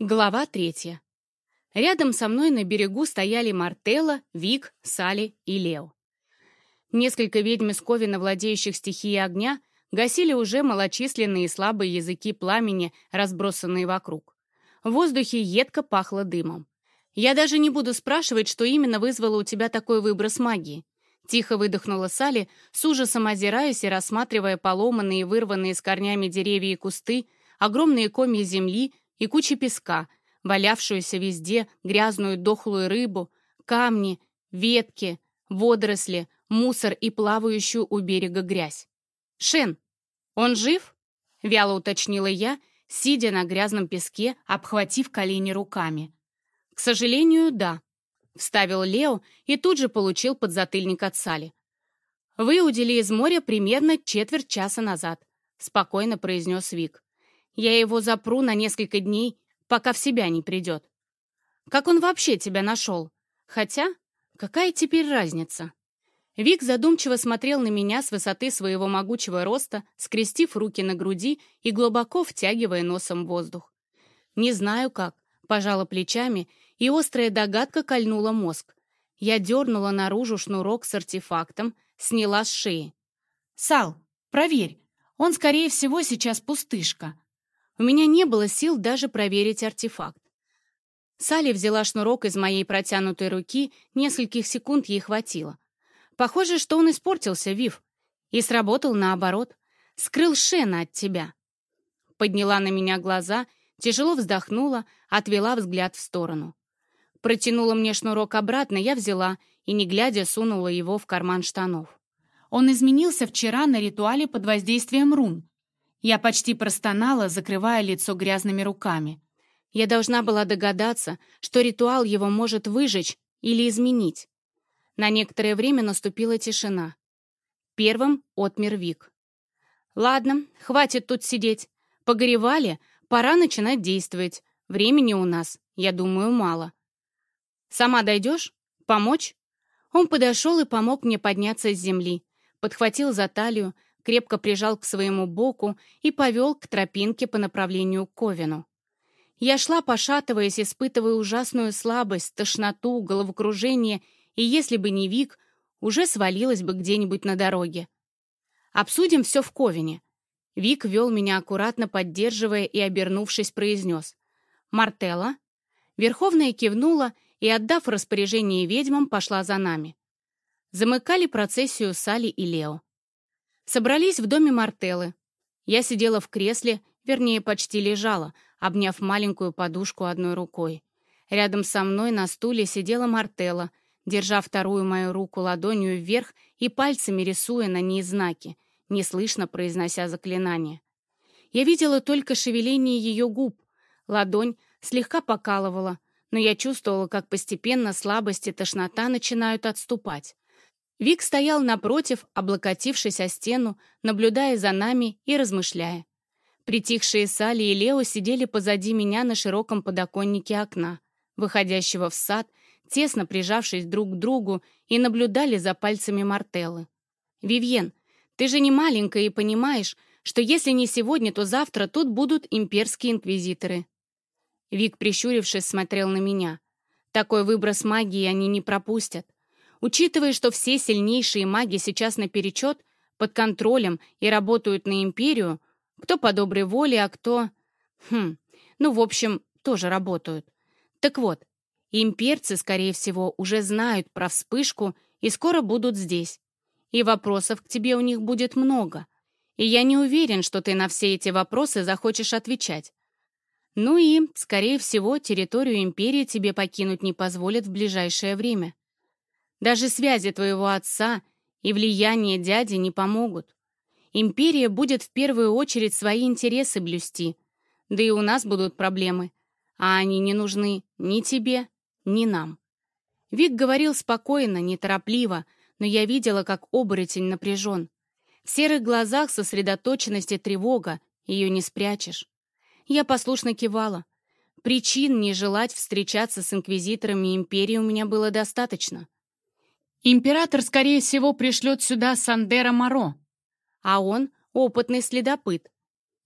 Глава третья. Рядом со мной на берегу стояли Мартелла, Вик, Сали и Лео. Несколько ведьм из Ковина, владеющих стихией огня, гасили уже малочисленные и слабые языки пламени, разбросанные вокруг. В воздухе едко пахло дымом. «Я даже не буду спрашивать, что именно вызвало у тебя такой выброс магии». Тихо выдохнула Сали, с ужасом озираясь и рассматривая поломанные, вырванные с корнями деревья и кусты, огромные комья земли, и куча песка, валявшуюся везде грязную дохлую рыбу, камни, ветки, водоросли, мусор и плавающую у берега грязь. «Шен, он жив?» — вяло уточнила я, сидя на грязном песке, обхватив колени руками. «К сожалению, да», — вставил Лео и тут же получил подзатыльник от Сали. «Выудили из моря примерно четверть часа назад», — спокойно произнес Вик. Я его запру на несколько дней, пока в себя не придет. Как он вообще тебя нашел? Хотя, какая теперь разница? Вик задумчиво смотрел на меня с высоты своего могучего роста, скрестив руки на груди и глубоко втягивая носом воздух. Не знаю как, пожала плечами, и острая догадка кольнула мозг. Я дернула наружу шнурок с артефактом, сняла с шеи. «Сал, проверь, он, скорее всего, сейчас пустышка. У меня не было сил даже проверить артефакт. Салли взяла шнурок из моей протянутой руки, нескольких секунд ей хватило. Похоже, что он испортился, Вив, и сработал наоборот. Скрыл Шена от тебя. Подняла на меня глаза, тяжело вздохнула, отвела взгляд в сторону. Протянула мне шнурок обратно, я взяла и, не глядя, сунула его в карман штанов. Он изменился вчера на ритуале под воздействием рун. Я почти простонала, закрывая лицо грязными руками. Я должна была догадаться, что ритуал его может выжечь или изменить. На некоторое время наступила тишина. Первым отмер Вик. «Ладно, хватит тут сидеть. Погоревали, пора начинать действовать. Времени у нас, я думаю, мало. Сама дойдешь? Помочь?» Он подошел и помог мне подняться с земли. Подхватил за талию, крепко прижал к своему боку и повел к тропинке по направлению к Ковину. Я шла, пошатываясь, испытывая ужасную слабость, тошноту, головокружение, и если бы не Вик, уже свалилась бы где-нибудь на дороге. «Обсудим все в Ковине». Вик вел меня аккуратно, поддерживая и, обернувшись, произнес. «Мартелла?» Верховная кивнула и, отдав распоряжение ведьмам, пошла за нами. Замыкали процессию Сали и Лео. Собрались в доме Мартеллы. Я сидела в кресле, вернее, почти лежала, обняв маленькую подушку одной рукой. Рядом со мной на стуле сидела Мартелла, держа вторую мою руку ладонью вверх и пальцами рисуя на ней знаки, неслышно произнося заклинание. Я видела только шевеление ее губ. Ладонь слегка покалывала, но я чувствовала, как постепенно слабость и тошнота начинают отступать. Вик стоял напротив, облокотившись о стену, наблюдая за нами и размышляя. Притихшие Салли и Лео сидели позади меня на широком подоконнике окна, выходящего в сад, тесно прижавшись друг к другу, и наблюдали за пальцами Мартеллы. «Вивьен, ты же не маленькая и понимаешь, что если не сегодня, то завтра тут будут имперские инквизиторы». Вик, прищурившись, смотрел на меня. «Такой выброс магии они не пропустят. Учитывая, что все сильнейшие маги сейчас наперечет, под контролем и работают на империю, кто по доброй воле, а кто... Хм, ну, в общем, тоже работают. Так вот, имперцы, скорее всего, уже знают про вспышку и скоро будут здесь. И вопросов к тебе у них будет много. И я не уверен, что ты на все эти вопросы захочешь отвечать. Ну и, скорее всего, территорию империи тебе покинуть не позволят в ближайшее время. Даже связи твоего отца и влияние дяди не помогут. Империя будет в первую очередь свои интересы блюсти. Да и у нас будут проблемы. А они не нужны ни тебе, ни нам. Вик говорил спокойно, неторопливо, но я видела, как оборотень напряжен. В серых глазах сосредоточенность и тревога, ее не спрячешь. Я послушно кивала. Причин не желать встречаться с инквизиторами империи у меня было достаточно. Император, скорее всего, пришлет сюда Сандера Моро. А он — опытный следопыт.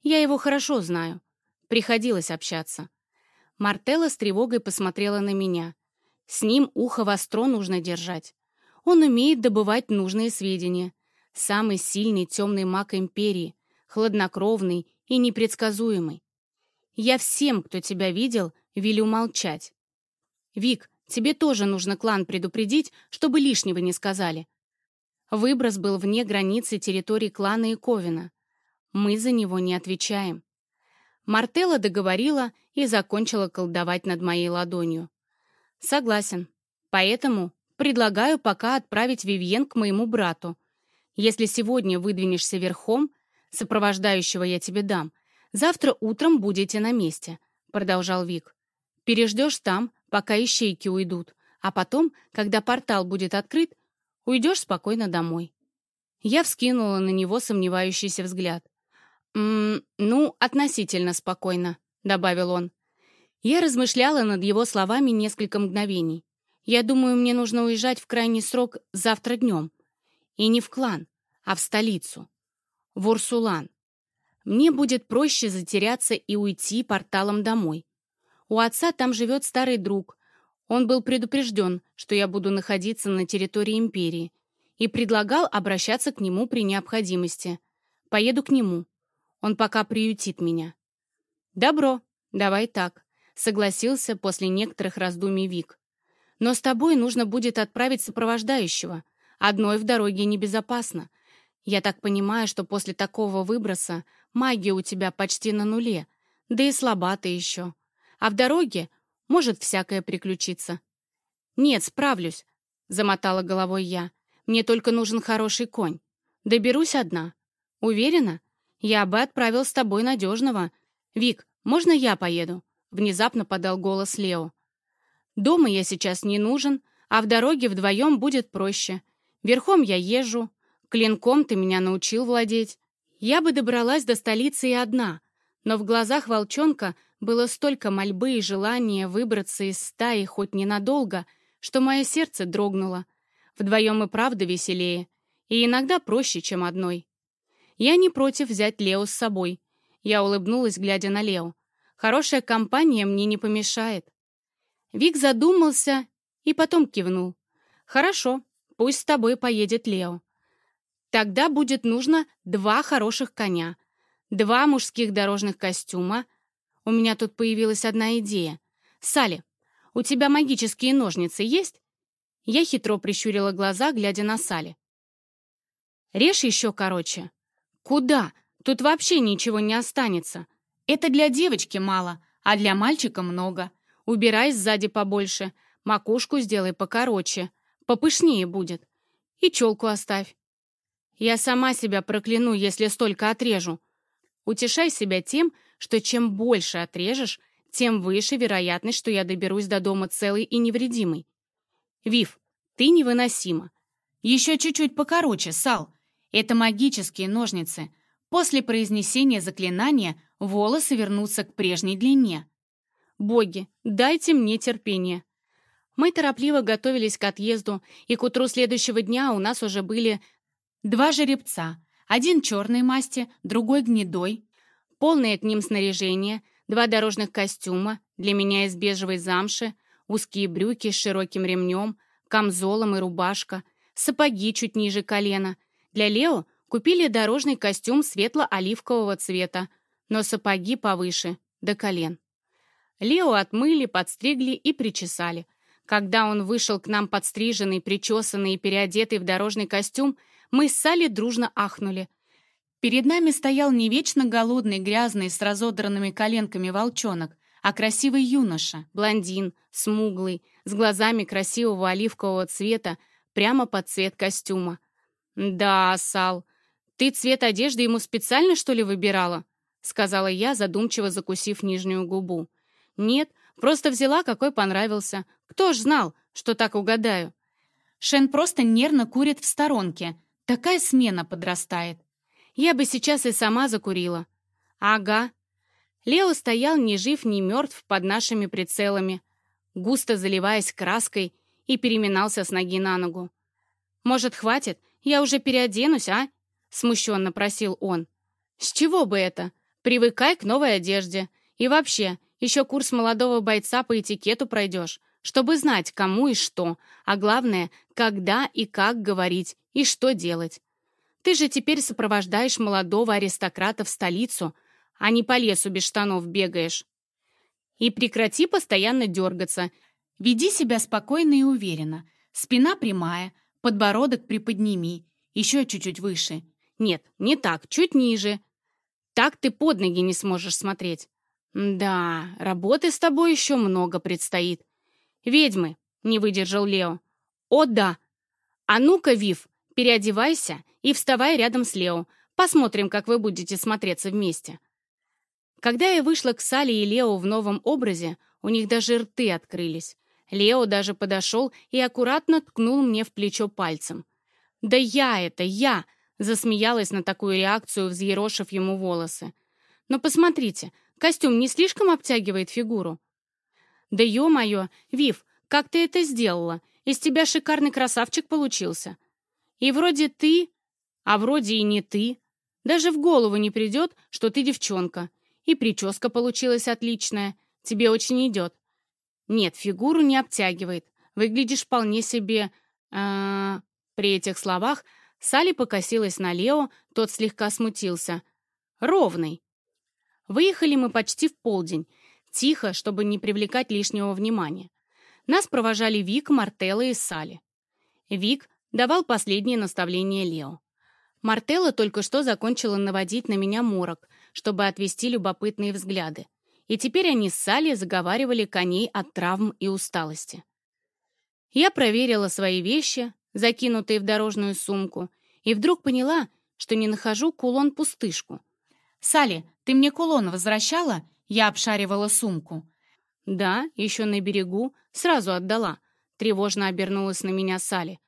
Я его хорошо знаю. Приходилось общаться. Мартелла с тревогой посмотрела на меня. С ним ухо востро нужно держать. Он умеет добывать нужные сведения. Самый сильный темный маг Империи, хладнокровный и непредсказуемый. Я всем, кто тебя видел, велю молчать. Вик, тебе тоже нужно клан предупредить, чтобы лишнего не сказали. Выброс был вне границы территории клана и Ковина. Мы за него не отвечаем. Мартелла договорила и закончила колдовать над моей ладонью. Согласен. Поэтому предлагаю пока отправить Вивьен к моему брату. Если сегодня выдвинешься верхом, сопровождающего я тебе дам, завтра утром будете на месте, продолжал Вик. Переждешь там, пока ищейки уйдут, а потом, когда портал будет открыт, уйдешь спокойно домой. Я вскинула на него сомневающийся взгляд. «М -м, «Ну, относительно спокойно», — добавил он. Я размышляла над его словами несколько мгновений. Я думаю, мне нужно уезжать в крайний срок завтра днем. И не в клан, а в столицу. В Урсулан. Мне будет проще затеряться и уйти порталом домой. У отца там живет старый друг. Он был предупрежден, что я буду находиться на территории империи, и предлагал обращаться к нему при необходимости. Поеду к нему. Он пока приютит меня. «Добро, давай так», — согласился после некоторых раздумий Вик. «Но с тобой нужно будет отправить сопровождающего. Одной в дороге небезопасно. Я так понимаю, что после такого выброса магия у тебя почти на нуле, да и слаба ты еще. А в дороге может всякое приключиться». «Нет, справлюсь», — замотала головой я. «Мне только нужен хороший конь. Доберусь одна. Уверена?» Я бы отправил с тобой надежного. Вик, можно я поеду?» Внезапно подал голос Лео. «Дома я сейчас не нужен, а в дороге вдвоем будет проще. Верхом я езжу, клинком ты меня научил владеть. Я бы добралась до столицы и одна, но в глазах волчонка было столько мольбы и желания выбраться из стаи хоть ненадолго, что мое сердце дрогнуло. Вдвоем и правда веселее, и иногда проще, чем одной. Я не против взять Лео с собой. Я улыбнулась, глядя на Лео. Хорошая компания мне не помешает. Вик задумался и потом кивнул. Хорошо, пусть с тобой поедет Лео. Тогда будет нужно два хороших коня, два мужских дорожных костюма. У меня тут появилась одна идея. Салли, у тебя магические ножницы есть? Я хитро прищурила глаза, глядя на Салли. Режь еще короче. «Куда? Тут вообще ничего не останется. Это для девочки мало, а для мальчика много. Убирай сзади побольше, макушку сделай покороче, попышнее будет. И челку оставь. Я сама себя прокляну, если столько отрежу. Утешай себя тем, что чем больше отрежешь, тем выше вероятность, что я доберусь до дома целый и невредимый. Вив, ты невыносима. Еще чуть-чуть покороче, Сал. Это магические ножницы. После произнесения заклинания волосы вернутся к прежней длине. Боги, дайте мне терпение. Мы торопливо готовились к отъезду, и к утру следующего дня у нас уже были два жеребца. Один черной масти, другой гнедой. Полное к ним снаряжение, два дорожных костюма, для меня из бежевой замши, узкие брюки с широким ремнем, камзолом и рубашка, сапоги чуть ниже колена — для Лео купили дорожный костюм светло-оливкового цвета, но сапоги повыше, до колен. Лео отмыли, подстригли и причесали. Когда он вышел к нам подстриженный, причесанный и переодетый в дорожный костюм, мы с Салли дружно ахнули. Перед нами стоял не вечно голодный, грязный, с разодранными коленками волчонок, а красивый юноша, блондин, смуглый, с глазами красивого оливкового цвета, прямо под цвет костюма. «Да, Сал, ты цвет одежды ему специально, что ли, выбирала?» сказала я, задумчиво закусив нижнюю губу. «Нет, просто взяла, какой понравился. Кто ж знал, что так угадаю?» Шен просто нервно курит в сторонке. Такая смена подрастает. Я бы сейчас и сама закурила. Ага. Лео стоял ни жив, ни мертв под нашими прицелами, густо заливаясь краской и переминался с ноги на ногу. «Может, хватит? «Я уже переоденусь, а?» — смущенно просил он. «С чего бы это? Привыкай к новой одежде. И вообще, Еще курс молодого бойца по этикету пройдешь, чтобы знать, кому и что, а главное, когда и как говорить, и что делать. Ты же теперь сопровождаешь молодого аристократа в столицу, а не по лесу без штанов бегаешь. И прекрати постоянно дергаться. Веди себя спокойно и уверенно. Спина прямая, подбородок приподними, еще чуть-чуть выше. Нет, не так, чуть ниже. Так ты под ноги не сможешь смотреть. Да, работы с тобой еще много предстоит. Ведьмы, не выдержал Лео. О, да. А ну-ка, Вив, переодевайся и вставай рядом с Лео. Посмотрим, как вы будете смотреться вместе. Когда я вышла к Сале и Лео в новом образе, у них даже рты открылись. Лео даже подошел и аккуратно ткнул мне в плечо пальцем. «Да я это, я!» Засмеялась на такую реакцию, взъерошив ему волосы. «Но посмотрите, костюм не слишком обтягивает фигуру?» «Да ё-моё, Вив, как ты это сделала? Из тебя шикарный красавчик получился. И вроде ты, а вроде и не ты. Даже в голову не придет, что ты девчонка. И прическа получилась отличная. Тебе очень идет. Нет, фигуру не обтягивает. Выглядишь вполне себе... Э При этих словах Салли покосилась на Лео, тот слегка смутился. Ровный. Выехали мы почти в полдень. Тихо, чтобы не привлекать лишнего внимания. Нас провожали Вик, Мартелла и Салли. Вик давал последнее наставление Лео. Мартелла только что закончила наводить на меня морок, чтобы отвести любопытные взгляды. И теперь они с Салли заговаривали коней от травм и усталости. Я проверила свои вещи, закинутые в дорожную сумку, и вдруг поняла, что не нахожу кулон-пустышку. «Салли, ты мне кулон возвращала?» Я обшаривала сумку. «Да, еще на берегу, сразу отдала», — тревожно обернулась на меня Салли.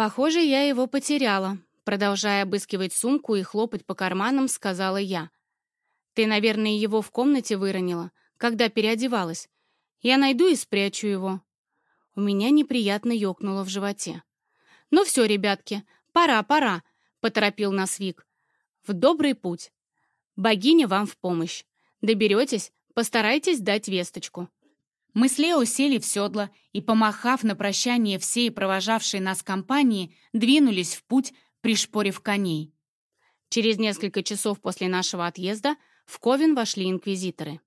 «Похоже, я его потеряла», Продолжая обыскивать сумку и хлопать по карманам, сказала я. «Ты, наверное, его в комнате выронила, когда переодевалась. Я найду и спрячу его». У меня неприятно ёкнуло в животе. «Ну все, ребятки, пора, пора», — поторопил нас Вик. «В добрый путь. Богиня вам в помощь. Доберетесь, постарайтесь дать весточку». Мы с Лео сели в седло и, помахав на прощание всей провожавшей нас компании, двинулись в путь пришпорив коней. Через несколько часов после нашего отъезда в Ковен вошли инквизиторы.